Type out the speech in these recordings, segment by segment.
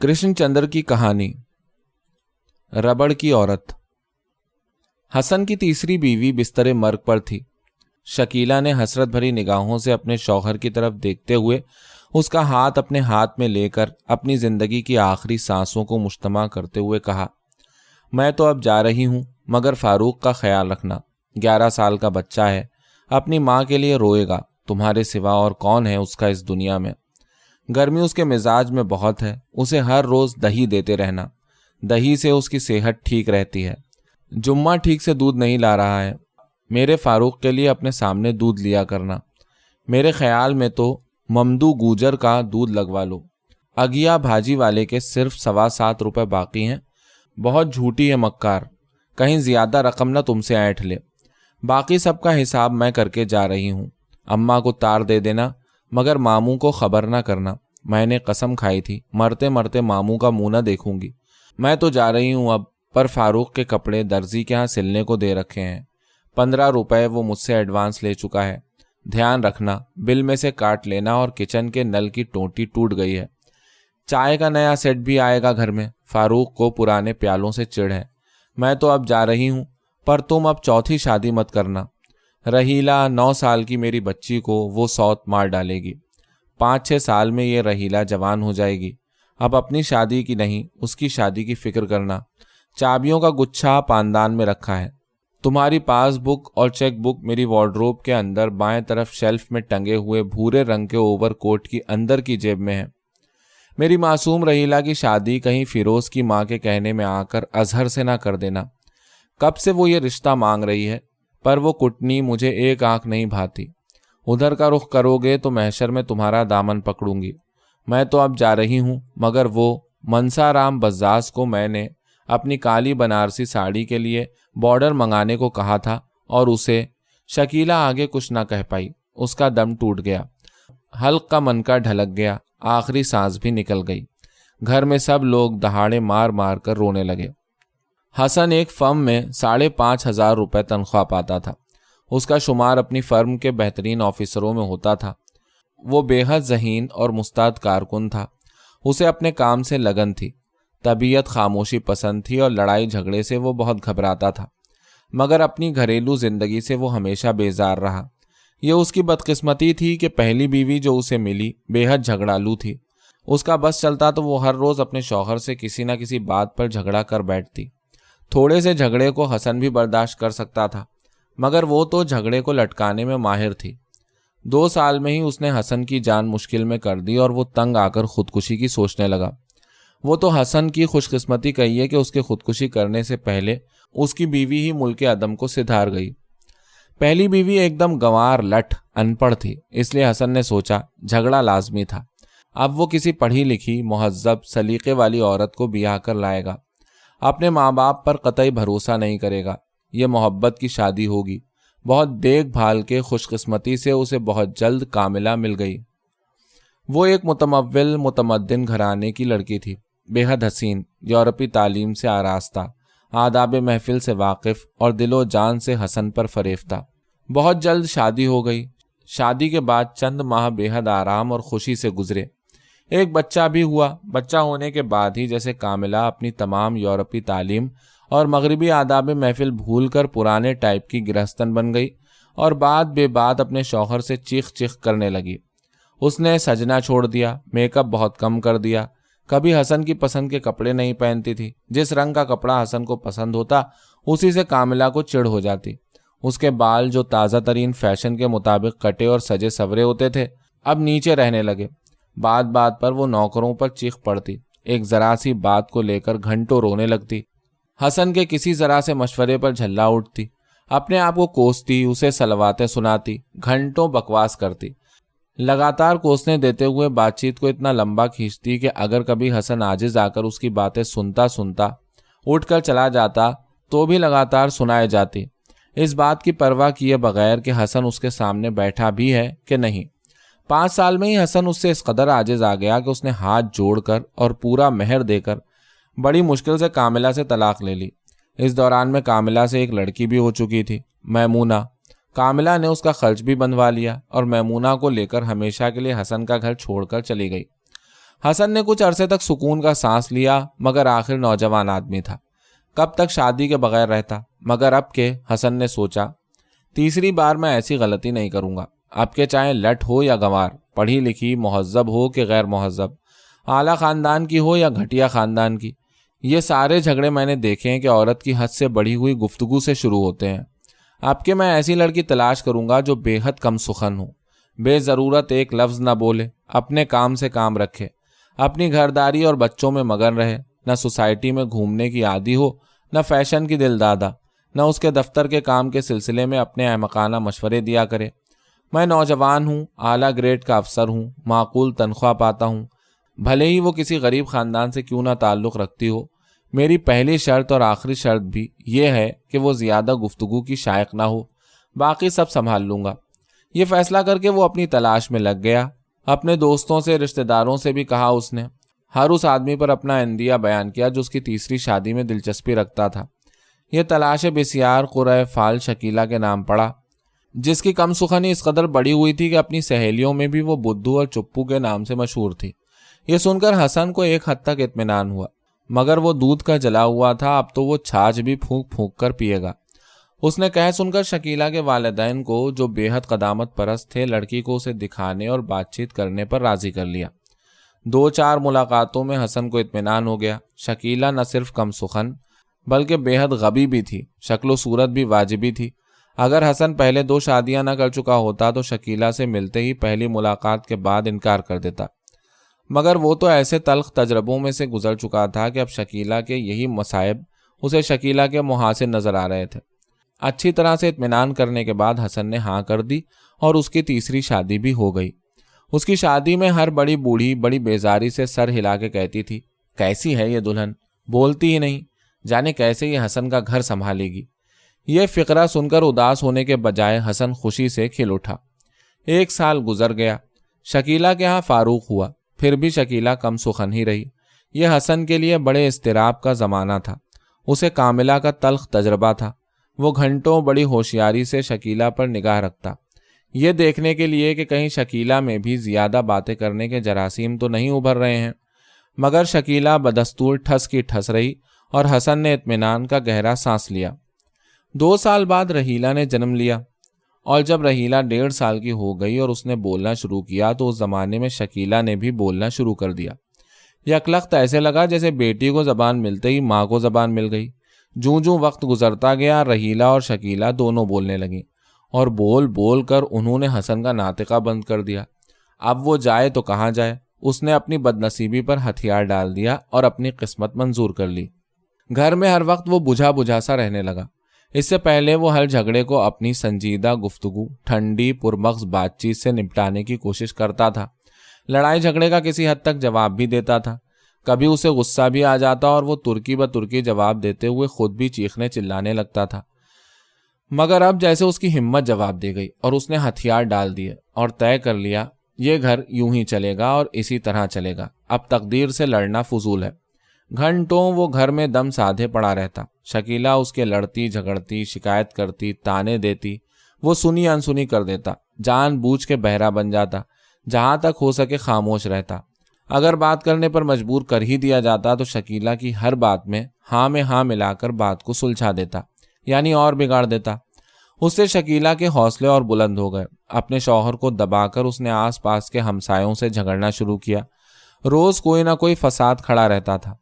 کرشن چندر کی کہانی، ربڑ کی عورت۔ حسن کی تیسری بیوی بستر مرگ پر تھی۔ شکیلا نے حسرت بھری نگاہوں سے اپنے شوہر کی طرف دیکھتے ہوئے اس کا ہاتھ اپنے ہاتھ میں لے کر اپنی زندگی کی آخری سانسوں کو مشتمع کرتے ہوئے کہا، میں تو اب جا رہی ہوں، مگر فاروق کا خیال رکھنا۔ گیارہ سال کا بچہ ہے، اپنی ماں کے لیے روئے گا، تمہارے سوا اور کون ہے اس کا اس دنیا میں؟ گرمی اس کے مزاج میں بہت ہے، اسے ہر روز دہی دیتے رہنا۔ دہی سے اس کی صحت ٹھیک رہتی ہے۔ جمعہ ٹھیک سے دودھ نہیں لا رہا ہے۔ میرے فاروق کے لیے اپنے سامنے دودھ لیا کرنا۔ میرے خیال میں تو ممدو گوجر کا دودھ لگوا لو۔ اگیا بھاجی والے کے صرف سوا سات روپے باقی ہیں۔ بہت جھوٹی ہے مکار۔ کہیں زیادہ رقم نہ تم سے اینٹ لے۔ باقی سب کا حساب میں کر کے جا رہی ہوں۔ اماں کو تار دے دینا۔ مگر ماموں کو خبر نہ کرنا۔ میں نے قسم کھائی تھی۔ مرتے مرتے ماموں کا منہ نہ دیکھوں گی۔ میں تو جا رہی ہوں اب، پر فاروق کے کپڑے درزی کے ہاں سلنے کو دے رکھے ہیں۔ پندرہ روپے وہ مجھ سے ایڈوانس لے چکا ہے۔ دھیان رکھنا، بل میں سے کاٹ لینا اور کچن کے نل کی ٹوٹی ٹوٹ گئی ہے۔ چائے کا نیا سیٹ بھی آئے گا گھر میں۔ فاروق کو پرانے پیالوں سے چڑھ ہے۔ میں تو اب جا رہی ہوں، پر تم اب چوتھی شادی مت کرنا۔ رہیلا نو سال کی میری بچی کو وہ سوت مار ڈالے گی۔ پانچ چھ سال میں یہ رہیلا جوان ہو جائے گی۔ اب اپنی شادی کی نہیں، اس کی شادی کی فکر کرنا۔ چابیوں کا گچھا پاندان میں رکھا ہے۔ تمہاری پاس بک اور چیک بک میری وارڈروب کے اندر بائیں طرف شیلف میں ٹنگے ہوئے بھورے رنگ کے اوور کوٹ کی اندر کی جیب میں ہے۔ میری معصوم رہیلا کی شادی کہیں فیروز کی ماں کے کہنے میں آ کر اظہر سے نہ کر دینا۔ کب سے وہ یہ رشتہ مانگ رہی ہے؟ پر وہ کٹنی مجھے ایک آنکھ نہیں بھاتی۔ ادھر کا رخ کرو گے تو محشر میں تمہارا دامن پکڑوں گی۔ میں تو اب جا رہی ہوں، مگر وہ منسا رام بزاز کو میں نے اپنی کالی بنارسی ساڑی کے لیے بارڈر منگانے کو کہا تھا اور اسے شکیلا آگے کچھ نہ کہہ پائی۔ اس کا دم ٹوٹ گیا۔ حلق کا من کا ڈھلک گیا۔ آخری سانس بھی نکل گئی۔ گھر میں سب لوگ دہاڑے مار مار کر رونے لگے۔ حسن ایک فرم میں ساڑھے پانچ ہزار روپے تنخواہ پاتا تھا۔ اس کا شمار اپنی فرم کے بہترین آفیسروں میں ہوتا تھا۔ وہ بے حد ذہین اور مستعد کارکن تھا۔ اسے اپنے کام سے لگن تھی۔ طبیعت خاموشی پسند تھی اور لڑائی جھگڑے سے وہ بہت گھبراتا تھا۔ مگر اپنی گھریلو زندگی سے وہ ہمیشہ بیزار رہا۔ یہ اس کی بدقسمتی تھی کہ پہلی بیوی جو اسے ملی بے حد جھگڑالو تھی۔ اس کا بس چلتا تو وہ ہر روز اپنے شوہر سے کسی نہ کسی بات پر جھگڑا کر بیٹھتی۔ تھوڑے سے جھگڑے کو حسن بھی برداشت کر سکتا تھا، مگر وہ تو جھگڑے کو لٹکانے میں ماہر تھی۔ دو سال میں ہی اس نے حسن کی جان مشکل میں کر دی اور وہ تنگ آ کر خودکشی کی سوچنے لگا۔ وہ تو حسن کی خوش قسمتی کہی ہے کہ اس کے خودکشی کرنے سے پہلے اس کی بیوی ہی ملک عدم کو سدھار گئی۔ پہلی بیوی ایک دم گوار لٹ ان پڑھ تھی، اس لیے حسن نے سوچا جھگڑا لازمی تھا۔ اب وہ کسی پڑھی لکھی، مہذب، سلیقے والی عورت کو بیاہ کر لائے گا۔ اپنے ماں باپ پر قطعی بھروسہ نہیں کرے گا۔ یہ محبت کی شادی ہوگی۔ بہت دیکھ بھال کے خوش قسمتی سے اسے بہت جلد کاملہ مل گئی۔ وہ ایک متمول، متمدن گھرانے کی لڑکی تھی۔ بے حد حسین، یورپی تعلیم سے آراستہ، آداب محفل سے واقف اور دل و جان سے حسن پر فریفتہ۔ بہت جلد شادی ہو گئی۔ شادی کے بعد چند ماہ بے حد آرام اور خوشی سے گزرے۔ ایک بچہ بھی ہوا۔ بچہ ہونے کے بعد ہی جیسے کاملہ اپنی تمام یورپی تعلیم اور مغربی آداب محفل بھول کر پرانے ٹائپ کی گرہستن بن گئی اور بعد بے بات اپنے شوہر سے چیخ چیخ کرنے لگی۔ اس نے سجنا چھوڑ دیا، میک اپ بہت کم کر دیا۔ کبھی حسن کی پسند کے کپڑے نہیں پہنتی تھی۔ جس رنگ کا کپڑا حسن کو پسند ہوتا، اسی سے کاملہ کو چڑ ہو جاتی۔ اس کے بال جو تازہ ترین فیشن کے مطابق کٹے اور سجے سورے ہوتے تھے، اب نیچے رہنے لگے۔ بات بات پر وہ نوکروں پر چیخ پڑتی۔ ایک ذرا سی بات کو لے کر گھنٹوں رونے لگتی۔ حسن کے کسی ذرا سے مشورے پر جھلا اٹھتی۔ اپنے آپ کو کوستی، اسے سلواتیں سناتی، گھنٹوں بکواس کرتی۔ لگاتار کوسنے دیتے ہوئے بات چیت کو اتنا لمبا کھینچتی کہ اگر کبھی حسن آجز آ کر اس کی باتیں سنتا سنتا اٹھ کر چلا جاتا تو بھی لگاتار سنائے جاتی۔ اس بات کی پرواہ کیے بغیر کہ حسن اس کے سامنے بیٹھا بھی ہے کہ نہیں۔ پانچ سال میں ہی حسن اس سے اس قدر آجز آ گیا کہ اس نے ہاتھ جوڑ کر اور پورا مہر دے کر بڑی مشکل سے کاملہ سے طلاق لے لی۔ اس دوران میں کاملہ سے ایک لڑکی بھی ہو چکی تھی، میمونہ۔ کاملہ نے اس کا خرچ بھی بنوا لیا اور میمونہ کو لے کر ہمیشہ کے لیے حسن کا گھر چھوڑ کر چلی گئی۔ حسن نے کچھ عرصے تک سکون کا سانس لیا، مگر آخر نوجوان آدمی تھا۔ کب تک شادی کے بغیر رہتا، مگر اب کے حسن نے سوچا، تیسری بار میں ایسی غلطی نہیں کروں گا۔ اب کے چاہے لٹ ہو یا گوار پڑھی لکھی مہذب ہو کہ غیر مہذب، اعلیٰ خاندان کی ہو یا گھٹیا خاندان کی، یہ سارے جھگڑے میں نے دیکھے ہیں کہ عورت کی حد سے بڑھی ہوئی گفتگو سے شروع ہوتے ہیں۔ اب کے میں ایسی لڑکی تلاش کروں گا جو بے حد کم سخن ہو۔ بے ضرورت ایک لفظ نہ بولے، اپنے کام سے کام رکھے۔ اپنی گھرداری اور بچوں میں مگن رہے۔ نہ سوسائٹی میں گھومنے کی عادی ہو، نہ فیشن کی دل دادا نہ اس کے دفتر کے کام کے سلسلے میں اپنے احمقانہ مشورے دیا کرے۔ میں نوجوان ہوں، اعلیٰ گریڈ کا افسر ہوں، معقول تنخواہ پاتا ہوں۔ بھلے ہی وہ کسی غریب خاندان سے کیوں نہ تعلق رکھتی ہو۔ میری پہلی شرط اور آخری شرط بھی یہ ہے کہ وہ زیادہ گفتگو کی شائق نہ ہو۔ باقی سب سنبھال لوں گا۔ یہ فیصلہ کر کے وہ اپنی تلاش میں لگ گیا۔ اپنے دوستوں سے، رشتہ داروں سے بھی کہا اس نے۔ ہر اس آدمی پر اپنا اندیا بیان کیا جو اس کی تیسری شادی میں دلچسپی رکھتا تھا۔ یہ تلاش بسیار قرع فال شکیلا کے نام پڑا۔ جس کی کم سخنی اس قدر بڑی ہوئی تھی کہ اپنی سہیلیوں میں بھی وہ بدھو اور چپو کے نام سے مشہور تھی۔ یہ سن کر حسن کو ایک حد تک اطمینان ہوا۔ مگر وہ دودھ کا جلا ہوا تھا، اب تو وہ چھاچ بھی پھونک پھونک کر پیے گا۔ اس نے کہہ سن کر شکیلا کے والدین کو، جو بے حد قدامت پرست تھے، لڑکی کو اسے دکھانے اور بات چیت کرنے پر راضی کر لیا۔ دو چار ملاقاتوں میں حسن کو اطمینان ہو گیا۔ شکیلا نہ صرف کم سخن، بلکہ بے حد غبی بھی تھی۔ شکل و صورت بھی واجبی تھی۔ اگر حسن پہلے دو شادیاں نہ کر چکا ہوتا تو شکیلا سے ملتے ہی پہلی ملاقات کے بعد انکار کر دیتا۔ مگر وہ تو ایسے تلخ تجربوں میں سے گزر چکا تھا کہ اب شکیلا کے یہی مصائب اسے شکیلا کے محاسن نظر آ رہے تھے۔ اچھی طرح سے اطمینان کرنے کے بعد حسن نے ہاں کر دی اور اس کی تیسری شادی بھی ہو گئی۔ اس کی شادی میں ہر بڑی بوڑھی، بڑی بیزاری سے سر ہلا کے کہتی تھی، کیسی ہے یہ دلہن؟ بولتی ہی نہیں، جانے کیسے یہ حسن کا گھر سنبھالے گی۔ یہ فقرہ سن کر اداس ہونے کے بجائے حسن خوشی سے کھل اٹھا۔ ایک سال گزر گیا۔ شکیلا کے ہاں فاروق ہوا۔ پھر بھی شکیلا کم سخن ہی رہی۔ یہ حسن کے لیے بڑے اضطراب کا زمانہ تھا۔ اسے کاملہ کا تلخ تجربہ تھا۔ وہ گھنٹوں بڑی ہوشیاری سے شکیلا پر نگاہ رکھتا۔ یہ دیکھنے کے لیے کہ کہیں شکیلا میں بھی زیادہ باتیں کرنے کے جراثیم تو نہیں ابھر رہے ہیں۔ مگر شکیلا بدستور ٹھس کی ٹھس رہی اور حسن نے اطمینان کا گہرا سانس لیا۔ دو سال بعد رحیلا نے جنم لیا اور جب رحیلا ڈیڑھ سال کی ہو گئی اور اس نے بولنا شروع کیا تو اس زمانے میں شکیلا نے بھی بولنا شروع کر دیا۔ یکلخت ایسے لگا جیسے بیٹی کو زبان ملتے ہی ماں کو زبان مل گئی۔ جوں جوں وقت گزرتا گیا رحیلا اور شکیلا دونوں بولنے لگیں اور بول بول کر انہوں نے حسن کا ناطقہ بند کر دیا۔ اب وہ جائے تو کہاں جائے؟ اس نے اپنی بد نصیبی پر ہتھیار ڈال دیا اور اپنی قسمت منظور کر لی۔ گھر میں ہر وقت وہ بجھا بجھا سا رہنے لگا۔ اس سے پہلے وہ ہر جھگڑے کو اپنی سنجیدہ گفتگو، ٹھنڈی، پرمغز بات چیت سے نپٹانے کی کوشش کرتا تھا۔ لڑائی جھگڑے کا کسی حد تک جواب بھی دیتا تھا۔ کبھی اسے غصہ بھی آ جاتا اور وہ ترکی ب ترکی جواب دیتے ہوئے خود بھی چیخنے چلانے لگتا تھا۔ مگر اب جیسے اس کی ہمت جواب دے گئی اور اس نے ہتھیار ڈال دیے اور طے کر لیا، یہ گھر یوں ہی چلے گا اور اسی طرح چلے گا۔ اب تقدیر سے لڑنا فضول ہے۔ گھنٹوں وہ گھر میں دم سادھے پڑا رہتا۔ شکیلا اس کے لڑتی، جھگڑتی، شکایت کرتی، تانے دیتی، وہ سنی انسنی کر دیتا۔ جان بوجھ کے بہرا بن جاتا۔ جہاں تک ہو سکے خاموش رہتا۔ اگر بات کرنے پر مجبور کر ہی دیا جاتا تو شکیلا کی ہر بات میں ہاں میں ہاں ملا کر بات کو سلجھا دیتا یعنی اور بگاڑ دیتا۔ اس سے شکیلا کے حوصلے اور بلند ہو گئے۔ اپنے شوہر کو دبا کر اس نے آس پاس کے ہمسایوں سے جھگڑنا شروع کیا۔ روز کوئی نہ کوئی فساد کھڑا رہتا تھا۔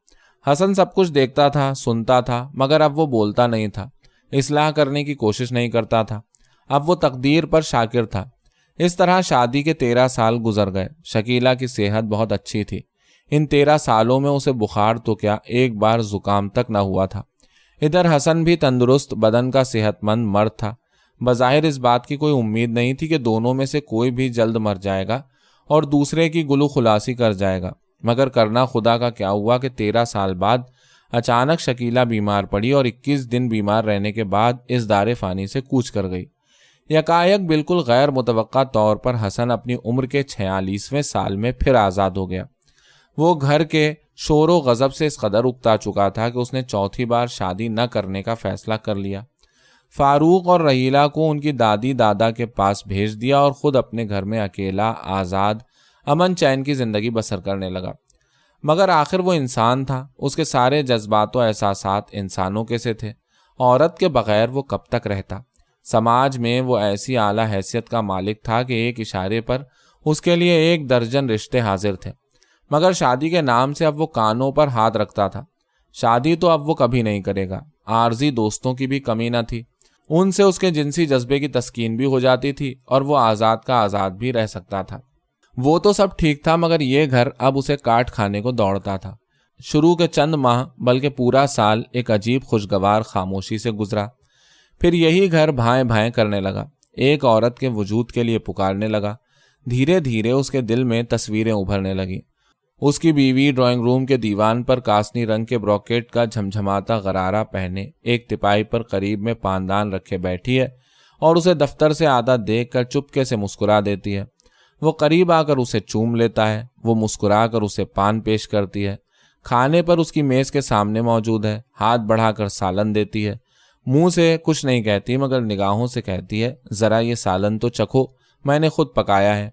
حسن سب کچھ دیکھتا تھا، سنتا تھا، مگر اب وہ بولتا نہیں تھا۔ اصلاح کرنے کی کوشش نہیں کرتا تھا۔ اب وہ تقدیر پر شاکر تھا۔ اس طرح شادی کے تیرہ سال گزر گئے۔ شکیلا کی صحت بہت اچھی تھی۔ ان تیرہ سالوں میں اسے بخار تو کیا ایک بار زکام تک نہ ہوا تھا۔ ادھر حسن بھی تندرست، بدن کا صحت مند مرد تھا۔ بظاہر اس بات کی کوئی امید نہیں تھی کہ دونوں میں سے کوئی بھی جلد مر جائے گا اور دوسرے کی گلو خلاصی کر جائے گا۔ مگر کرنا خدا کا کیا ہوا کہ تیرہ سال بعد اچانک شکیلا بیمار پڑی اور اکیس دن بیمار رہنے کے بعد اس دار فانی سے کوچ کر گئی۔ یکایک بالکل غیر متوقع طور پر حسن اپنی عمر کے چھیالیسویں سال میں پھر آزاد ہو گیا۔ وہ گھر کے شور و غضب سے اس قدر اکتا چکا تھا کہ اس نے چوتھی بار شادی نہ کرنے کا فیصلہ کر لیا۔ فاروق اور رحیلا کو ان کی دادی دادا کے پاس بھیج دیا اور خود اپنے گھر میں اکیلا آزاد امن چین کی زندگی بسر کرنے لگا۔ مگر آخر وہ انسان تھا۔ اس کے سارے جذبات و احساسات انسانوں کے سے تھے۔ عورت کے بغیر وہ کب تک رہتا۔ سماج میں وہ ایسی اعلیٰ حیثیت کا مالک تھا کہ ایک اشارے پر اس کے لیے ایک درجن رشتے حاضر تھے۔ مگر شادی کے نام سے اب وہ کانوں پر ہاتھ رکھتا تھا۔ شادی تو اب وہ کبھی نہیں کرے گا۔ عارضی دوستوں کی بھی کمی نہ تھی۔ ان سے اس کے جنسی جذبے کی تسکین بھی ہو جاتی تھی اور وہ آزاد کا آزاد بھی رہ سکتا تھا۔ وہ تو سب ٹھیک تھا، مگر یہ گھر اب اسے کاٹ کھانے کو دوڑتا تھا۔ شروع کے چند ماہ، بلکہ پورا سال، ایک عجیب خوشگوار خاموشی سے گزرا۔ پھر یہی گھر بھائیں بھائیں کرنے لگا۔ ایک عورت کے وجود کے لیے پکارنے لگا۔ دھیرے دھیرے اس کے دل میں تصویریں ابھرنے لگی اس کی بیوی ڈرائنگ روم کے دیوان پر کاسنی رنگ کے بروکیٹ کا جھمجھماتا غرارہ پہنے ایک تپائی پر قریب میں پاندان رکھے بیٹھی ہے اور اسے دفتر سے آدھا دیکھ کر چپکے سے مسکرا دیتی ہے۔ وہ قریب آ کر اسے چوم لیتا ہے، وہ مسکرا کر اسے پان پیش کرتی ہے۔ کھانے پر اس کی میز کے سامنے موجود ہے، ہاتھ بڑھا کر سالن دیتی ہے۔ منہ سے کچھ نہیں کہتی، مگر نگاہوں سے کہتی ہے، ذرا یہ سالن تو چکھو، میں نے خود پکایا ہے۔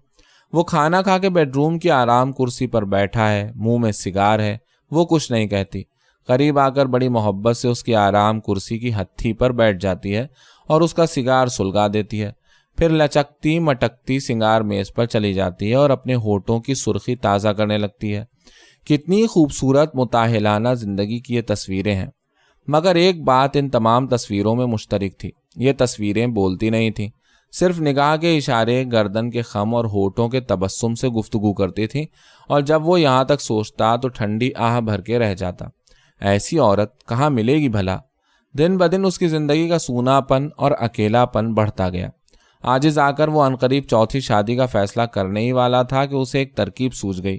وہ کھانا کھا کے بیڈ روم کی آرام کرسی پر بیٹھا ہے، منہ میں سگار ہے، وہ کچھ نہیں کہتی۔ قریب آ کر بڑی محبت سے اس کی آرام کرسی کی ہتھی پر بیٹھ جاتی ہے اور اس کا سگار سلگا دیتی ہے۔ پھر لچکتی مٹکتی سنگار میز پر چلی جاتی ہے اور اپنے ہوٹوں کی سرخی تازہ کرنے لگتی ہے۔ کتنی خوبصورت متاحلانہ زندگی کی یہ تصویریں ہیں۔ مگر ایک بات ان تمام تصویروں میں مشترک تھی۔ یہ تصویریں بولتی نہیں تھیں۔ صرف نگاہ کے اشارے گردن کے خم اور ہوٹوں کے تبسم سے گفتگو کرتی تھی اور جب وہ یہاں تک سوچتا تو ٹھنڈی آہ بھر کے رہ جاتا۔ ایسی عورت کہاں ملے گی بھلا؟ دن بدن اس کی زندگی کا سونا پن اور اکیلا پن بڑھتا گیا۔ آج آ کر وہ عنقریب چوتھی شادی کا فیصلہ کرنے ہی والا تھا کہ اسے ایک ترکیب سوج گئی۔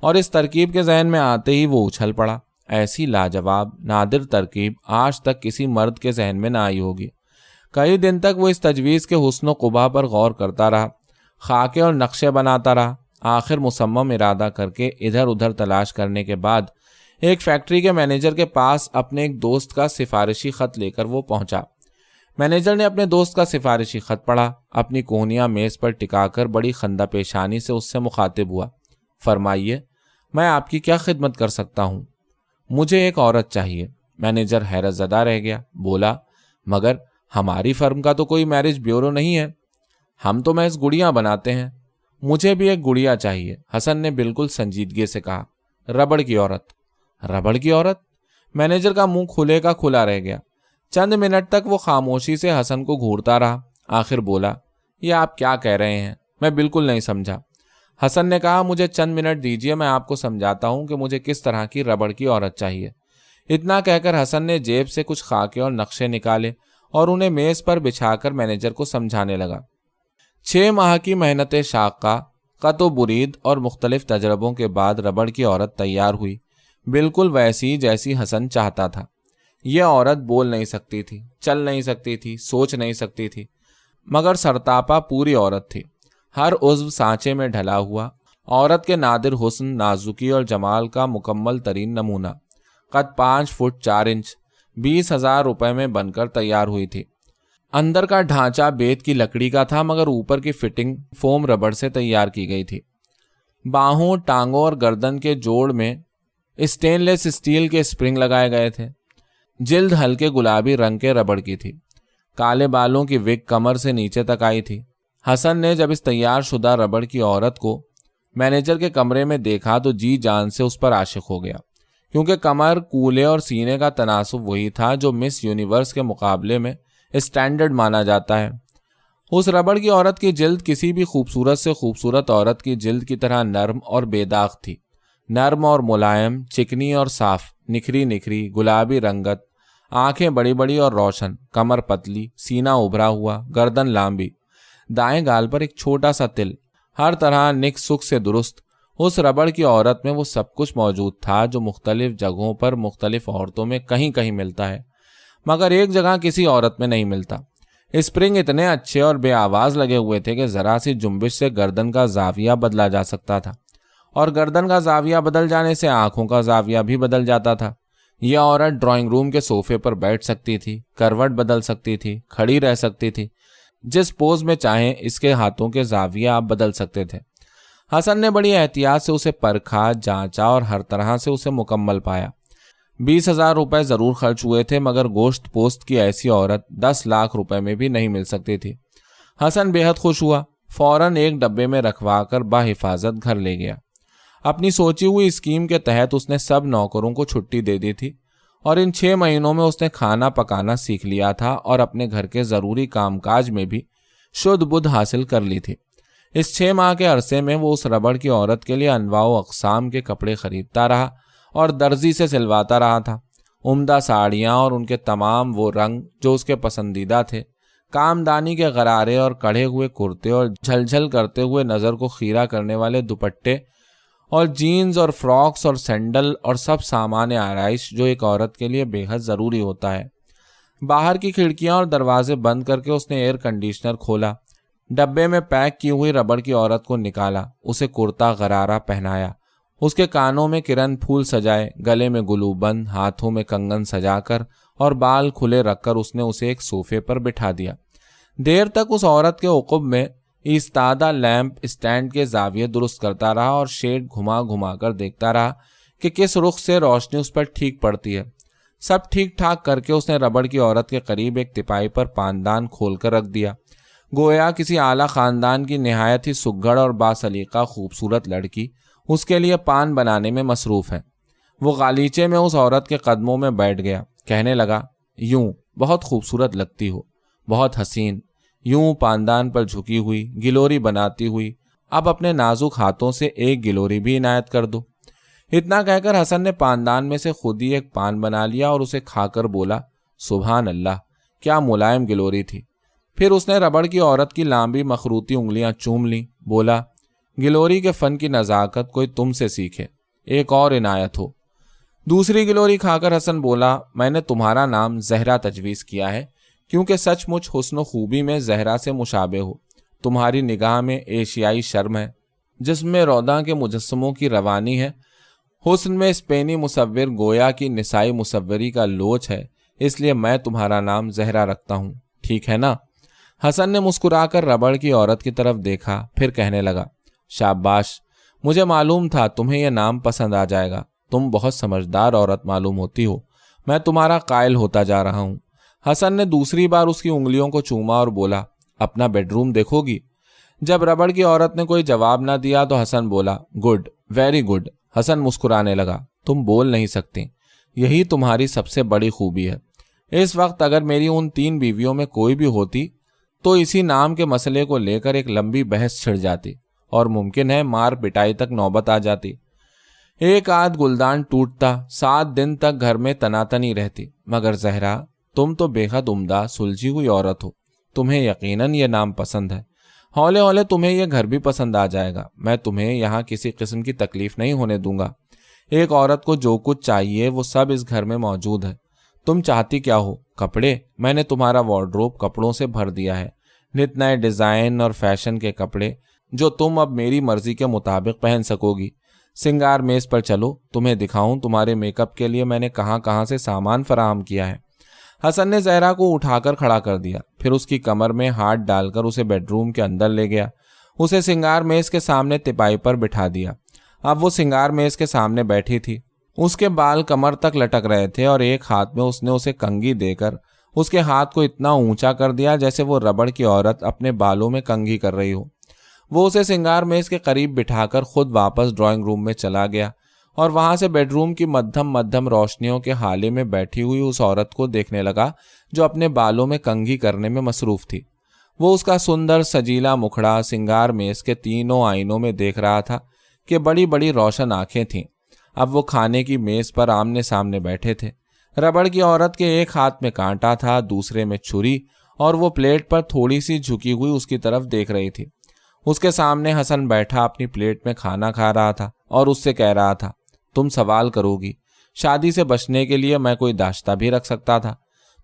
اور اس ترکیب کے ذہن میں آتے ہی وہ اچھل پڑا۔ ایسی لاجواب، نادر ترکیب آج تک کسی مرد کے ذہن میں نہ آئی ہوگی۔ کئی دن تک وہ اس تجویز کے حسن و قبا پر غور کرتا رہا، خاکے اور نقشے بناتا رہا۔ آخر مسمم ارادہ کر کے ادھر ادھر تلاش کرنے کے بعد ایک فیکٹری کے مینیجر کے پاس اپنے ایک دوست کا سفارشی خط لے کر وہ پہنچا۔ مینیجر نے اپنے دوست کا سفارشی خط پڑھا، اپنی کوہنیاں میز پر ٹکا کر بڑی خندہ پیشانی سے اس سے مخاطب ہوا۔ فرمائیے، میں آپ کی کیا خدمت کر سکتا ہوں؟ مجھے ایک عورت چاہیے۔ مینیجر حیرت زدہ رہ گیا۔ بولا، مگر ہماری فرم کا تو کوئی میرج بیورو نہیں ہے۔ ہم تو محض گڑیاں بناتے ہیں۔ مجھے بھی ایک گڑیا چاہیے۔ حسن نے بالکل سنجیدگی سے کہا، ربڑ کی عورت۔ ربڑ کی عورت؟ مینیجر کا منہ کھلے کا کھلا رہ گیا۔ چند منٹ تک وہ خاموشی سے حسن کو گھورتا رہا۔ آخر بولا، یہ آپ کیا کہہ رہے ہیں؟ میں بالکل نہیں سمجھا۔ حسن نے کہا، مجھے چند منٹ دیجیے میں آپ کو سمجھاتا ہوں کہ مجھے کس طرح کی ربڑ کی عورت چاہیے۔ اتنا کہہ کر حسن نے جیب سے کچھ خاکے اور نقشے نکالے اور انہیں میز پر بچھا کر مینیجر کو سمجھانے لگا۔ چھ ماہ کی محنت شاقہ قط و برید اور مختلف تجربوں کے بعد ربڑ کی عورت تیار ہوئی۔ بالکل ویسی جیسی حسن چاہتا تھا۔ یہ عورت بول نہیں سکتی تھی، چل نہیں سکتی تھی، سوچ نہیں سکتی تھی۔ مگر سرتاپا پوری عورت تھی۔ ہر عزو سانچے میں ڈھلا ہوا۔ عورت کے نادر حسن، نازکی اور جمال کا مکمل ترین نمونہ۔ قد پانچ فٹ چار انچ، بیس ہزار روپے میں بن کر تیار ہوئی تھی۔ اندر کا ڈھانچہ بیت کی لکڑی کا تھا، مگر اوپر کی فٹنگ فوم ربڑ سے تیار کی گئی تھی۔ باہوں، ٹانگوں اور گردن کے جوڑ میں اسٹین لیس اسٹیل کے اسپرنگ لگائے گئے تھے۔ جلد ہلکے گلابی رنگ کے ربڑ کی تھی۔ کالے بالوں کی وگ کمر سے نیچے تک آئی تھی۔ حسن نے جب اس تیار شدہ ربڑ کی عورت کو مینیجر کے کمرے میں دیکھا تو جی جان سے اس پر عاشق ہو گیا۔ کیونکہ کمر کولے اور سینے کا تناسب وہی تھا جو مس یونیورس کے مقابلے میں اسٹینڈرڈ مانا جاتا ہے۔ اس ربڑ کی عورت کی جلد کسی بھی خوبصورت سے خوبصورت عورت کی جلد کی طرح نرم اور بے داغ تھی۔ نرم اور ملائم، چکنی اور صاف، نکھری نکھری، گلابی رنگت آنکھیں بڑی بڑی اور روشن، کمر پتلی سینا ابھرا ہوا، گردن لامبی دائیں گال پر ایک چھوٹا سا تل۔ ہر طرح نک سکھ سے درست۔ اس ربڑ کی عورت میں وہ سب کچھ موجود تھا جو مختلف جگہوں پر مختلف عورتوں میں کہیں کہیں ملتا ہے۔ مگر ایک جگہ کسی عورت میں نہیں ملتا۔ اسپرنگ اتنے اچھے اور بے آواز لگے ہوئے تھے کہ ذرا سی جنبش سے گردن کا زاویہ بدلا جا سکتا تھا۔ اور گردن کا زاویہ بدل جانے سے آنکھوں کا زاویہ بھی بدل جاتا تھا۔ یہ عورت ڈرائنگ روم کے صوفے پر بیٹھ سکتی تھی، کروٹ بدل سکتی تھی، کھڑی رہ سکتی تھی۔ جس پوز میں چاہیں اس کے ہاتھوں کے زاویہ آپ بدل سکتے تھے۔ حسن نے بڑی احتیاط سے اسے پرکھا، جانچا اور ہر طرح سے اسے مکمل پایا۔ بیس ہزار روپے ضرور خرچ ہوئے تھے، مگر گوشت پوسٹ کی ایسی عورت دس لاکھ روپے میں بھی نہیں مل سکتی تھی۔ حسن بے حد خوش ہوا، فوراً ایک ڈبے میں رکھوا کر با حفاظت گھر لے گیا۔ اپنی سوچی ہوئی اسکیم کے تحت اس نے سب نوکروں کو چھٹی دے دی تھی اور ان چھ مہینوں میں اس نے کھانا پکانا سیکھ لیا تھا اور اپنے گھر کے ضروری کام کاج میں بھی شدھ بدھ حاصل کر لی تھی۔ اس چھ ماہ کے عرصے میں وہ اس ربڑ کی عورت کے لیے انواع و اقسام کے کپڑے خریدتا رہا اور درزی سے سلواتا رہا تھا۔ عمدہ ساڑیاں اور ان کے تمام وہ رنگ جو اس کے پسندیدہ تھے، کامدانی کے غرارے اور کڑھے ہوئے کرتے اور جھل جھل کرتے ہوئے نظر کو خیرہ کرنے والے دوپٹے اور جینز اور فراکس اور سینڈل اور سب سامان آرائش جو ایک عورت کے لیے بے حد ضروری ہوتا ہے۔ باہر کی کھڑکیاں اور دروازے بند کر کے اس نے ایئر کنڈیشنر کھولا۔ ڈبے میں پیک کی ہوئی ربڑ کی عورت کو نکالا۔ اسے کرتا غرارہ پہنایا۔ اس کے کانوں میں کرن پھول سجائے، گلے میں گلو بند ہاتھوں میں کنگن سجا کر اور بال کھلے رکھ کر اس نے اسے ایک صوفے پر بٹھا دیا۔ دیر تک اس عورت کے عقب میں استادہ لیمپ اسٹینڈ کے زاویے درست کرتا رہا اور شیڈ گھما گھما کر دیکھتا رہا کہ کس رخ سے روشنی اس پر ٹھیک پڑتی ہے۔ سب ٹھیک ٹھاک کر کے اس نے ربڑ کی عورت کے قریب ایک تپائی پر پاندان کھول کر رکھ دیا۔ گویا کسی اعلی خاندان کی نہایت ہی سگڑ اور باسلیقہ خوبصورت لڑکی اس کے لیے پان بنانے میں مصروف ہے۔ وہ غالیچے میں اس عورت کے قدموں میں بیٹھ گیا۔ کہنے لگا، یوں بہت خوبصورت لگتی ہو، بہت حسین۔ یوں پاندان پر جھکی ہوئی، گلوری بناتی ہوئی، اب اپنے نازک ہاتھوں سے ایک گلوری بھی عنایت کر دو۔ اتنا کہہ کر حسن نے پاندان میں سے خود ہی ایک پان بنا لیا اور اسے کھا کر بولا، سبحان اللہ، کیا ملائم گلوری تھی۔ پھر اس نے ربڑ کی عورت کی لامبی مخروتی انگلیاں چوم لی بولا، گلوری کے فن کی نزاکت کوئی تم سے سیکھے، ایک اور عنایت ہو۔ دوسری گلوری کھا کر حسن بولا، میں نے تمہارا نام زہرا تجویز کیا ہے کیونکہ سچ مچ حسن و خوبی میں زہرا سے مشابہ ہو۔ تمہاری نگاہ میں ایشیائی شرم ہے، جس میں رودا کے مجسموں کی روانی ہے۔ حسن میں اسپینی مصور گویا کی نسائی مصوری کا لوچ ہے، اس لیے میں تمہارا نام زہرا رکھتا ہوں۔ ٹھیک ہے نا؟ حسن نے مسکرا کر ربڑ کی عورت کی طرف دیکھا، پھر کہنے لگا، شاباش، مجھے معلوم تھا تمہیں یہ نام پسند آ جائے گا۔ تم بہت سمجھدار عورت معلوم ہوتی ہو۔ میں تمہارا قائل ہوتا جا رہا ہوں۔ حسن نے دوسری بار اس کی انگلیوں کو چوما اور بولا، اپنا بیڈ روم دیکھو گی۔ جب ربڑ کی عورت نے کوئی جواب نہ دیا تو حسن بولا، گڈ، ویری گڈ۔ حسن مسکرانے لگا، تم بول نہیں سکتے یہی تمہاری سب سے بڑی خوبی ہے۔ اس وقت اگر میری ان تین بیویوں میں کوئی بھی ہوتی تو اسی نام کے مسئلے کو لے کر ایک لمبی بحث چھڑ جاتی اور ممکن ہے مار پٹائی تک نوبت آ جاتی۔ ایک آدھ گلدان ٹوٹتا، سات دن تک گھر میں تناتنی رہتی۔ مگر زہرا تم تو بے حد عمدہ سلجھی ہوئی عورت ہو۔ تمہیں یقیناً یہ نام پسند ہے۔ ہولے ہولے تمہیں یہ گھر بھی پسند آ جائے گا۔ میں تمہیں یہاں کسی قسم کی تکلیف نہیں ہونے دوں گا۔ ایک عورت کو جو کچھ چاہیے وہ سب اس گھر میں موجود ہے۔ تم چاہتی کیا ہو؟ کپڑے؟ میں نے تمہارا وارڈروب کپڑوں سے بھر دیا ہے۔ نت نئے ڈیزائن اور فیشن کے کپڑے جو تم اب میری مرضی کے مطابق پہن سکو گی۔ سنگار میز پر چلو، تمہیں دکھاؤں تمہارے میک اپ کے لیے میں نے کہاں کہاں سے سامان فراہم کیا ہے۔ حسن نے زہرا کو اٹھا کر کھڑا کر دیا۔ پھر اس کی کمر میں ہاتھ ڈال کر اسے بیڈ روم کے اندر لے گیا۔ اسے سنگار میز کے سامنے تپائی پر بٹھا دیا۔ اب وہ سنگار میز کے سامنے بیٹھی تھی۔ اس کے بال کمر تک لٹک رہے تھے اور ایک ہاتھ میں اس نے اسے کنگھی دے کر اس کے ہاتھ کو اتنا اونچا کر دیا جیسے وہ ربڑ کی عورت اپنے بالوں میں کنگھی کر رہی ہو۔ وہ اسے سنگار میز کے قریب بٹھا کر خود واپس ڈرائنگ روم میں چلا گیا۔ اور وہاں سے بیڈ روم کی مدھم مدھم روشنیوں کے حالے میں بیٹھی ہوئی اس عورت کو دیکھنے لگا جو اپنے بالوں میں کنگھی کرنے میں مصروف تھی۔ وہ اس کا سندر سجیلا مکھڑا سنگار میز کے تینوں آئینوں میں دیکھ رہا تھا کہ بڑی بڑی روشن آنکھیں تھیں۔ اب وہ کھانے کی میز پر آمنے سامنے بیٹھے تھے۔ ربڑ کی عورت کے ایک ہاتھ میں کانٹا تھا، دوسرے میں چھری اور وہ پلیٹ پر تھوڑی سی جھکی ہوئی اس کی طرف دیکھ رہی تھی۔ اس کے سامنے حسن بیٹھا اپنی پلیٹ میں کھانا کھا رہا تھا اور اس سے کہہ رہا تھا تم سوال کرو گی۔ شادی سے بچنے کے لیے میں کوئی داشتہ بھی رکھ سکتا تھا۔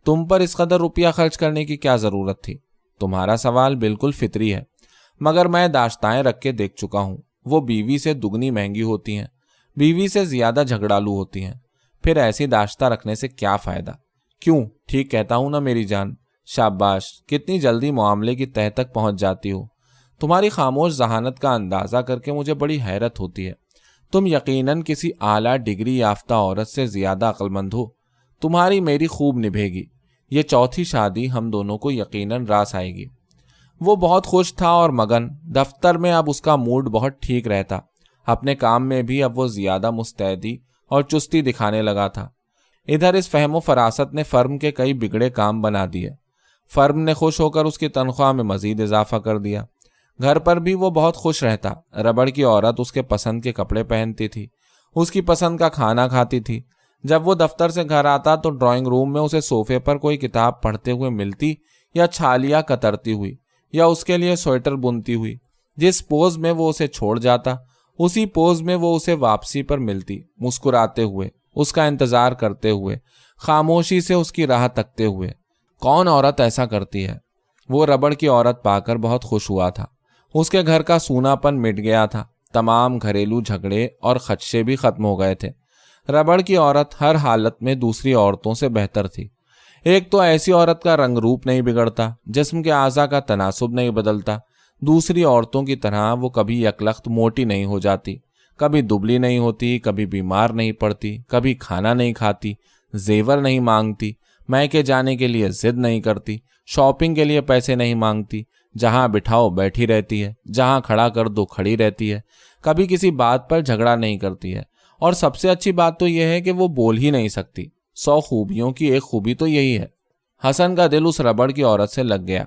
تم پر اس قدر روپیہ خرچ کرنے کی کیا ضرورت تھی؟ تمہارا سوال بالکل فطری ہے، مگر میں داشتائیں رکھ کے دیکھ چکا ہوں۔ وہ بیوی سے دگنی مہنگی ہوتی ہیں، بیوی سے زیادہ جھگڑالو ہوتی ہیں۔ پھر ایسی داشتہ رکھنے سے کیا فائدہ؟ کیوں؟ ٹھیک کہتا ہوں نا میری جان۔ شاباش، کتنی جلدی معاملے کی تہ تک پہنچ جاتی ہو۔ تمہاری خاموش ذہانت کا اندازہ کر کے مجھے بڑی حیرت ہوتی ہے۔ تم یقیناً کسی اعلیٰ ڈگری یافتہ عورت سے زیادہ عقل مند ہو، تمہاری میری خوب نبھے گی یہ چوتھی شادی ہم دونوں کو یقیناً راس آئے گی۔ وہ بہت خوش تھا اور مگن۔ دفتر میں اب اس کا موڈ بہت ٹھیک رہتا۔ اپنے کام میں بھی اب وہ زیادہ مستعدی اور چستی دکھانے لگا تھا۔ ادھر اس فہم و فراست نے فرم کے کئی بگڑے کام بنا دیے۔ فرم نے خوش ہو کر اس کی تنخواہ میں مزید اضافہ کر دیا۔ گھر پر بھی وہ بہت خوش رہتا۔ ربڑ کی عورت اس کے پسند کے کپڑے پہنتی تھی۔ اس کی پسند کا کھانا کھاتی تھی۔ جب وہ دفتر سے گھر آتا تو ڈرائنگ روم میں اسے صوفے پر کوئی کتاب پڑھتے ہوئے ملتی یا چھالیا کترتی ہوئی یا اس کے لیے سویٹر بنتی ہوئی۔ جس پوز میں وہ اسے چھوڑ جاتا، اسی پوز میں وہ اسے واپسی پر ملتی، مسکراتے ہوئے، اس کا انتظار کرتے ہوئے، خاموشی سے اس کی راہ تکتے ہوئے۔ کون عورت ایسا کرتی ہے؟ وہ ربڑ کی عورت پا کر بہت خوش ہوا تھا۔ اس کے گھر کا سونا پن مٹ گیا تھا۔ تمام گھریلو جھگڑے اور خدشے بھی ختم ہو گئے تھے۔ ربڑ کی عورت ہر حالت میں دوسری عورتوں سے بہتر تھی۔ ایک تو ایسی عورت کا رنگ روپ نہیں بگڑتا، جسم کے اعضا کا تناسب نہیں بدلتا۔ دوسری عورتوں کی طرح وہ کبھی یکلخت موٹی نہیں ہو جاتی، کبھی دبلی نہیں ہوتی، کبھی بیمار نہیں پڑتی، کبھی کھانا نہیں کھاتی، زیور نہیں مانگتی میں کے جانے کے لیے ضد نہیں کرتی، شاپنگ کے لیے پیسے نہیں مانگتی جہاں بٹھاؤ بیٹھی رہتی ہے، جہاں کھڑا کر دو کھڑی رہتی ہے۔ کبھی کسی بات پر جھگڑا نہیں کرتی ہے۔ اور سب سے اچھی بات تو یہ ہے کہ وہ بول ہی نہیں سکتی۔ سو خوبیوں کی ایک خوبی تو یہی ہے۔ حسن کا دل اس ربڑ کی عورت سے لگ گیا۔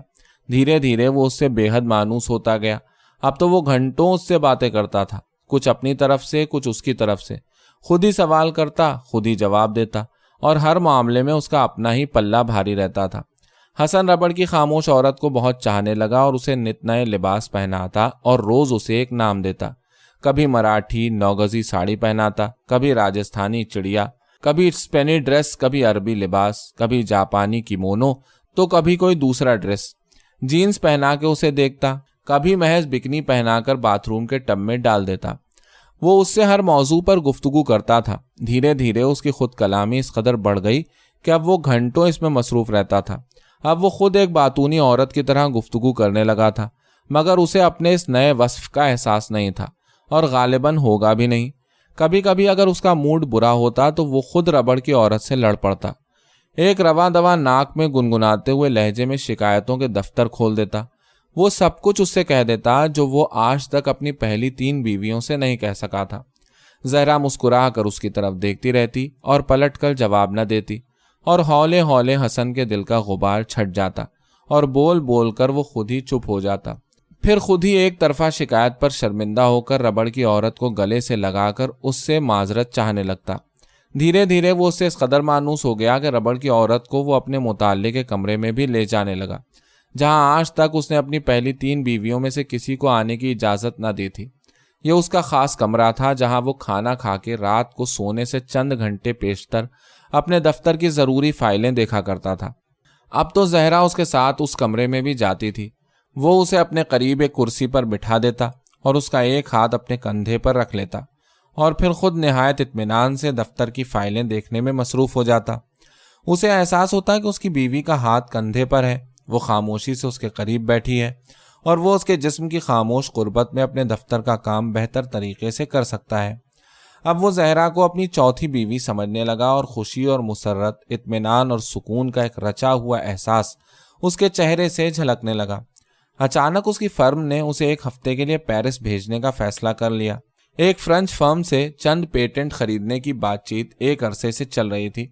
دھیرے دھیرے وہ اس سے بے حد مانوس ہوتا گیا۔ اب تو وہ گھنٹوں اس سے باتیں کرتا تھا۔ کچھ اپنی طرف سے، کچھ اس کی طرف سے۔ خود ہی سوال کرتا، خود ہی جواب دیتا۔ اور ہر معاملے میں اس کا اپنا ہی پلہ بھاری رہتا تھا۔ حسن ربڑ کی خاموش عورت کو بہت چاہنے لگا اور اسے نت نئے لباس پہناتا اور روز اسے ایک نام دیتا۔ کبھی مراٹھی نوگزی ساڑی پہناتا، کبھی راجستھانی چڑیا، کبھی اسپینی ڈریس، کبھی عربی لباس، کبھی جاپانی کی مونو تو کبھی کوئی دوسرا ڈریس۔ جینس پہنا کے اسے دیکھتا، کبھی محض بکنی پہنا کر باتھ روم کے ٹب میں ڈال دیتا۔ وہ اس سے ہر موضوع پر گفتگو کرتا تھا۔ دھیرے دھیرے اس کی خود کلامی اس قدر بڑھ گئی کہ اب وہ گھنٹوں اس میں مصروف رہتا تھا۔ اب وہ خود ایک باتونی عورت کی طرح گفتگو کرنے لگا تھا، مگر اسے اپنے اس نئے وصف کا احساس نہیں تھا اور غالباً ہوگا بھی نہیں۔ کبھی کبھی اگر اس کا موڈ برا ہوتا تو وہ خود ربڑ کی عورت سے لڑ پڑتا۔ ایک رواں دوا ناک میں گنگناتے ہوئے لہجے میں شکایتوں کے دفتر کھول دیتا۔ وہ سب کچھ اس سے کہہ دیتا جو وہ آج تک اپنی پہلی تین بیویوں سے نہیں کہہ سکا تھا۔ زہرا مسکرا کر اس کی طرف دیکھتی رہتی اور پلٹ کر جواب نہ دیتی۔ اور ہولے ہولے حسن کے دل کا غبار چھٹ جاتا اور بول بول کر وہ خود ہی چپ ہو جاتا۔ پھر خود ہی ایک طرفہ شکایت پر شرمندہ ہو کر ربڑ کی عورت کو گلے سے لگا کر اس سے معذرت چاہنے لگتا۔ دھیرے دھیرے وہ اس سے اس قدر مانوس ہو گیا کہ ربڑ کی عورت کو وہ اپنے مطالعے کے کمرے میں بھی لے جانے لگا، جہاں آج تک اس نے اپنی پہلی تین بیویوں میں سے کسی کو آنے کی اجازت نہ دی تھی۔ یہ اس کا خاص کمرہ تھا جہاں وہ کھانا کھا کے رات کو سونے سے چند گھنٹے پیشتر اپنے دفتر کی ضروری فائلیں دیکھا کرتا تھا۔ اب تو زہرا اس کے ساتھ اس کمرے میں بھی جاتی تھی۔ وہ اسے اپنے قریب ایک کرسی پر بٹھا دیتا اور اس کا ایک ہاتھ اپنے کندھے پر رکھ لیتا اور پھر خود نہایت اطمینان سے دفتر کی فائلیں دیکھنے میں مصروف ہو جاتا۔ اسے احساس ہوتا کہ اس کی بیوی کا ہاتھ کندھے پر ہے، وہ خاموشی سے اس کے قریب بیٹھی ہے اور وہ اس کے جسم کی خاموش قربت میں اپنے دفتر کا کام بہتر طریقے سے کر سکتا ہے۔ اب وہ زہرا کو اپنی چوتھی بیوی سمجھنے لگا اور خوشی اور مسرت، اطمینان اور سکون کا ایک رچا ہوا احساس اس کے چہرے سے جھلکنے لگا۔ اچانک اس کی فرم نے اسے ایک ہفتے کے لیے پیرس بھیجنے کا فیصلہ کر لیا۔ ایک فرنچ فرم سے چند پیٹنٹ خریدنے کی بات چیت ایک عرصے سے چل رہی تھی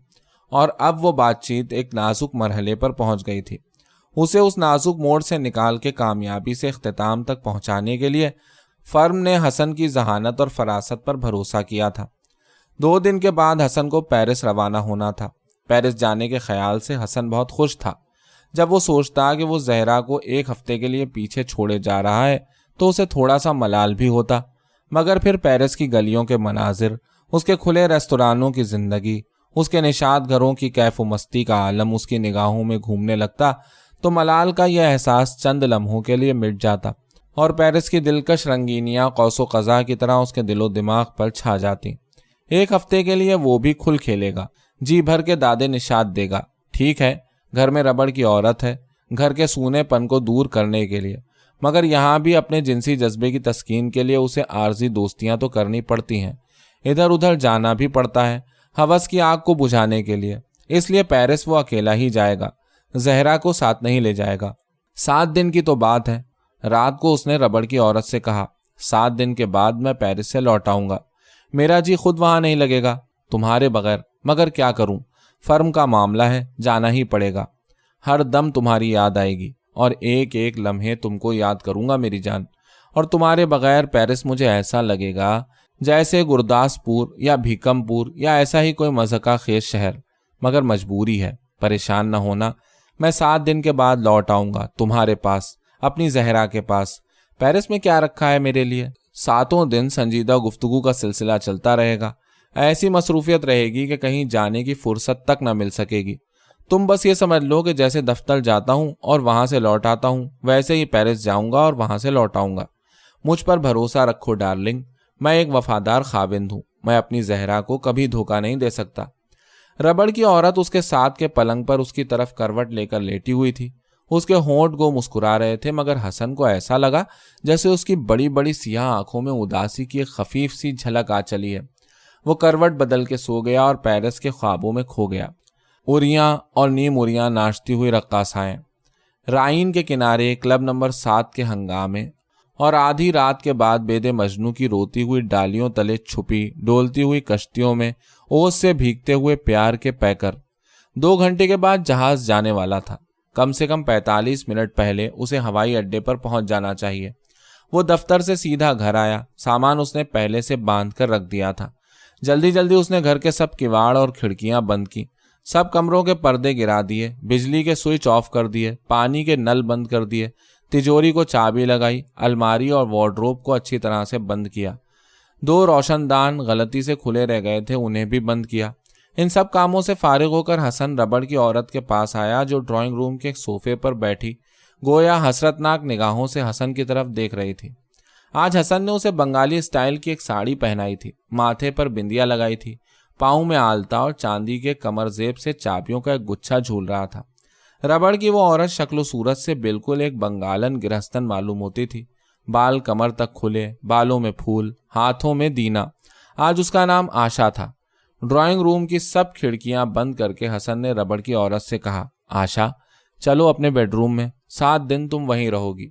اور اب وہ بات چیت ایک نازک مرحلے پر پہنچ گئی تھی۔ اسے اس نازک موڑ سے نکال کے کامیابی سے اختتام تک پہنچانے کے لیے فرم نے حسن کی ذہانت اور فراست پر بھروسہ کیا تھا۔ دو دن کے بعد حسن کو پیرس روانہ ہونا تھا۔ پیرس جانے کے خیال سے حسن بہت خوش تھا۔ جب وہ سوچتا کہ وہ زہرا کو ایک ہفتے کے لیے پیچھے چھوڑے جا رہا ہے، تو اسے تھوڑا سا ملال بھی ہوتا۔ مگر پھر پیرس کی گلیوں کے مناظر، اس کے کھلے ریستورانوں کی زندگی، اس کے نشاد گھروں کی کیف و مستی کا عالم اس کی نگاہوں میں گھومنے لگتا، تو ملال کا یہ احساس چند لمحوں کے لیے مٹ جاتا۔ اور پیرس کی دلکش رنگینیاں قوس و قزا کی طرح اس کے دل و دماغ پر چھا جاتی۔ ایک ہفتے کے لیے وہ بھی کھل کھیلے گا۔ جی بھر کے دادے نشاد دے گا۔ ٹھیک ہے، گھر میں ربڑ کی عورت ہے۔ گھر کے سونے پن کو دور کرنے کے لیے۔ مگر یہاں بھی اپنے جنسی جذبے کی تسکین کے لیے اسے عارضی دوستیاں تو کرنی پڑتی ہیں۔ ادھر ادھر جانا بھی پڑتا ہے۔ حوث کی آگ کو بجھانے کے لیے۔ اس لیے پیرس وہ اکیلا ہی جائے گا۔ زہرا کو ساتھ نہیں لے جائے گا۔ سات دن کی تو بات ہے۔ رات کو اس نے ربڑ کی عورت سے کہا، سات دن کے بعد میں پیرس سے لوٹ آؤں گا۔ میرا جی خود وہاں نہیں لگے گا، تمہارے بغیر، مگر کیا کروں؟ فرم کا معاملہ ہے، جانا ہی پڑے گا۔ ہر دم تمہاری یاد آئے گی، اور ایک ایک لمحے تم کو یاد کروں گا میری جان۔ اور تمہارے بغیر پیرس مجھے ایسا لگے گا جیسے گرداس پور یا بھیکم پور یا ایسا ہی کوئی مذہقہ خیز شہر، مگر مجبوری ہے۔ پریشان نہ ہونا، میں سات دن کے بعد لوٹ آؤں گا تمہارے پاس۔ اپنی زہرا کے پاس۔ پیرس میں کیا رکھا ہے میرے لیے؟ ساتوں دن سنجیدہ گفتگو کا سلسلہ چلتا رہے گا۔ ایسی مصروفیت رہے گی کہ کہیں جانے کی فرصت تک نہ مل سکے گی۔ تم بس یہ سمجھ لو کہ جیسے دفتر جاتا ہوں اور وہاں سے لوٹ آتا ہوں، ویسے ہی پیرس جاؤں گا اور وہاں سے لوٹ آؤں گا۔ مجھ پر بھروسہ رکھو ڈارلنگ، میں ایک وفادار خاوند ہوں۔ میں اپنی زہرا کو کبھی دھوکہ نہیں دے سکتا۔ ربڑ کی عورت اس کے ساتھ کے پلنگ پر اس کی طرف کروٹ لے کر لیٹی ہوئی تھی۔ اس کے ہونٹ گو مسکرا رہے تھے، مگر حسن کو ایسا لگا جیسے اس کی بڑی بڑی سیاہ آنکھوں میں اداسی کی ایک خفیف سی جھلک آ چلی ہے۔ وہ کروٹ بدل کے سو گیا اور پیرس کے خوابوں میں کھو گیا۔ اریاں اور نیم اریاں ناچتی ہوئی رقاصائیں رائن کے کنارے کلب نمبر سات کے ہنگامے اور آدھی رات کے بعد بید مجنو کی روتی ہوئی ڈالیوں تلے چھپی ڈولتی ہوئی کشتیوں میں اوس سے بھیگتے ہوئے پیار کے پیکر۔ دو گھنٹے کے بعد جہاز جانے والا تھا۔ کم سے کم پینتالیس منٹ پہلے اسے ہوائی اڈے پر پہنچ جانا چاہیے۔ وہ دفتر سے سیدھا گھر آیا۔ سامان اس نے پہلے سے باندھ کر رکھ دیا تھا۔ جلدی جلدی اس نے گھر کے سب کواڑ اور کھڑکیاں بند کی۔ سب کمروں کے پردے گرا دیے۔ بجلی کے سوئچ آف کر دیے۔ پانی کے نل بند کر دیے۔ تجوری کو چابی لگائی۔ الماری اور وارڈروب کو اچھی طرح سے بند کیا۔ دو روشن دان غلطی سے کھلے رہ گئے تھے، انہیں بھی بند کیا۔ ان سب کاموں سے فارغ ہو کر حسن ربڑ کی عورت کے پاس آیا جو ڈرائنگ روم کے صوفے پر بیٹھی، گویا حسرت ناک نگاہوں سے حسن کی طرف دیکھ رہی تھی۔ آج حسن نے اسے بنگالی اسٹائل کی ایک ساڑی پہنائی تھی، ماتھے پر بندیا لگائی تھی، پاؤں میں آلتا اور چاندی کے کمر زیب سے چاپیوں کا ایک گچھا جھول رہا تھا۔ ربڑ کی وہ عورت شکل و صورت سے بالکل ایک بنگالن گرہستن معلوم ہوتی تھی۔ بال کمر تک کھلے، بالوں میں پھول، ہاتھوں میں دینا، آج اس کا نام آشا تھا۔ ڈرائنگ روم کی سب کھڑکیاں بند کر کے حسن نے ربڑ کی عورت سے کہا، آشا، چلو اپنے بیڈ روم میں، سات دن تم وہیں رہو گی۔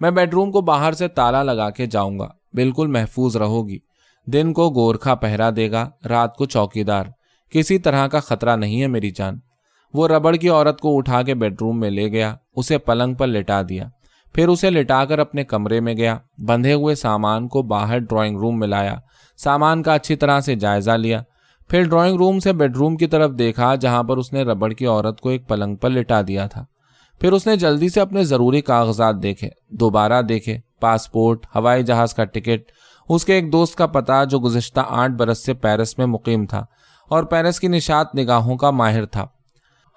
میں بیڈ روم کو باہر سے تالا لگا کے جاؤں گا۔ بالکل محفوظ رہو گی۔ دن کو گورکھا پہرا دے گا، رات کو چوکی دار کسی طرح کا خطرہ نہیں ہے میری جان۔ وہ ربڑ کی عورت کو اٹھا کے بیڈ روم میں لے گیا، اسے پلنگ پر لٹا دیا۔ پھر اسے لٹا کر اپنے کمرے میں گیا، بندھے ہوئے سامان کو باہر ڈرائنگ روم میں لایا۔ سامان کا اچھی طرح سے جائزہ لیا۔ پھر ڈرائنگ روم سے بیڈ روم کی طرف دیکھا جہاں پر اس نے ربڑ کی عورت کو ایک پلنگ پر لٹا دیا تھا۔ پھر اس نے جلدی سے اپنے ضروری کاغذات دیکھے، دوبارہ دیکھے، پاسپورٹ، ہوائی جہاز کا ٹکٹ، اس کے ایک دوست کا پتا جو گزشتہ آٹھ برس سے پیرس میں مقیم تھا اور پیرس کی نشات نگاہوں کا ماہر تھا۔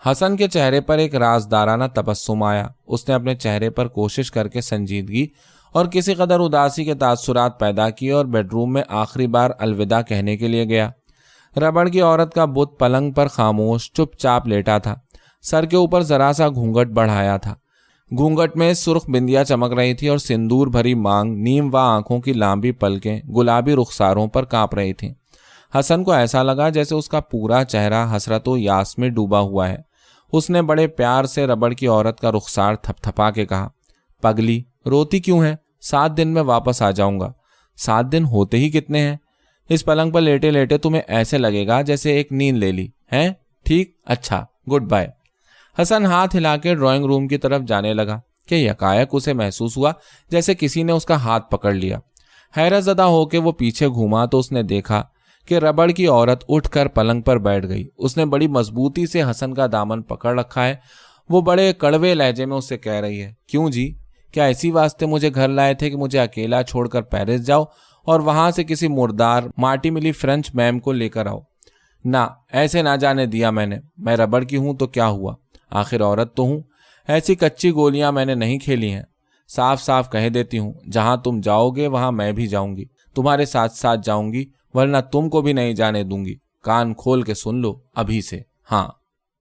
حسن کے چہرے پر ایک رازدارانہ تبسم آیا۔ اس نے اپنے چہرے پر کوشش کر کے سنجیدگی اور کسی قدر اداسی کے تاثرات پیدا کیے اور بیڈ روم میں آخری بار الوداع کہنے کے لیے گیا۔ ربڑ کی عورت کا بت پلنگ پر خاموش چپ چاپ لیٹا تھا۔ سر کے اوپر ذرا سا گھونگٹ بڑھایا تھا۔ گھونگٹ میں سرخ بندیا چمک رہی تھی اور سندور بھری مانگ نیم و آنکھوں کی لامبی پلکیں گلابی رخساروں پر کانپ رہی تھیں۔ حسن کو ایسا لگا جیسے اس کا پورا چہرہ حسرت و یاس میں ڈوبا ہوا ہے۔ اس نے بڑے پیار سے ربڑ کی عورت کا رخسار تھپ تھپا کے کہا، پگلی، روتی کیوں ہے سات دن میں واپس آ جاؤں گا۔ سات دن ہوتے ہی کتنے ہیں؟ اس پلنگ پر لیٹے لیٹے تمہیں ایسے لگے گا جیسے ایک نیند لے لی۔ ہے ٹھیک؟ اچھا گڈ بائے۔ حسن ہاتھ ہلا کے ڈرائنگ روم کی طرف جانے لگا کہ یکایک اسے محسوس ہوا جیسے کسی نے اس کا ہاتھ پکڑ لیا۔ حیرت زدہ ہو کے وہ پیچھے گھوما تو اس نے دیکھا کہ ربڑ کی عورت اٹھ کر پلنگ پر بیٹھ گئی۔ اس نے بڑی مضبوطی سے حسن کا دامن پکڑ رکھا ہے۔ وہ بڑے کڑوے لہجے میں اس سے کہہ رہی ہے، کیوں جی؟ کیا اسی واسطے مجھے گھر لائے تھے کہ مجھے اکیلا چھوڑ کر پیرس جاؤ؟ اور وہاں سے کسی مردار ماٹی ملی فرینچ میم کو لے کر آؤ۔ نہ، ایسے نہ جانے دیا میں نے۔ میں ربڑ کی ہوں تو کیا ہوا؟ آخر عورت تو ہوں۔ ایسی کچی گولیاں میں نے نہیں کھیلی ہیں۔ صاف صاف کہہ دیتی ہوں، جہاں تم جاؤ گے وہاں میں بھی جاؤں گی۔ تمہارے ساتھ ساتھ جاؤں گی، ورنہ تم کو بھی نہیں جانے دوں گی۔ کان کھول کے سن لو، ابھی سے۔ ہاں۔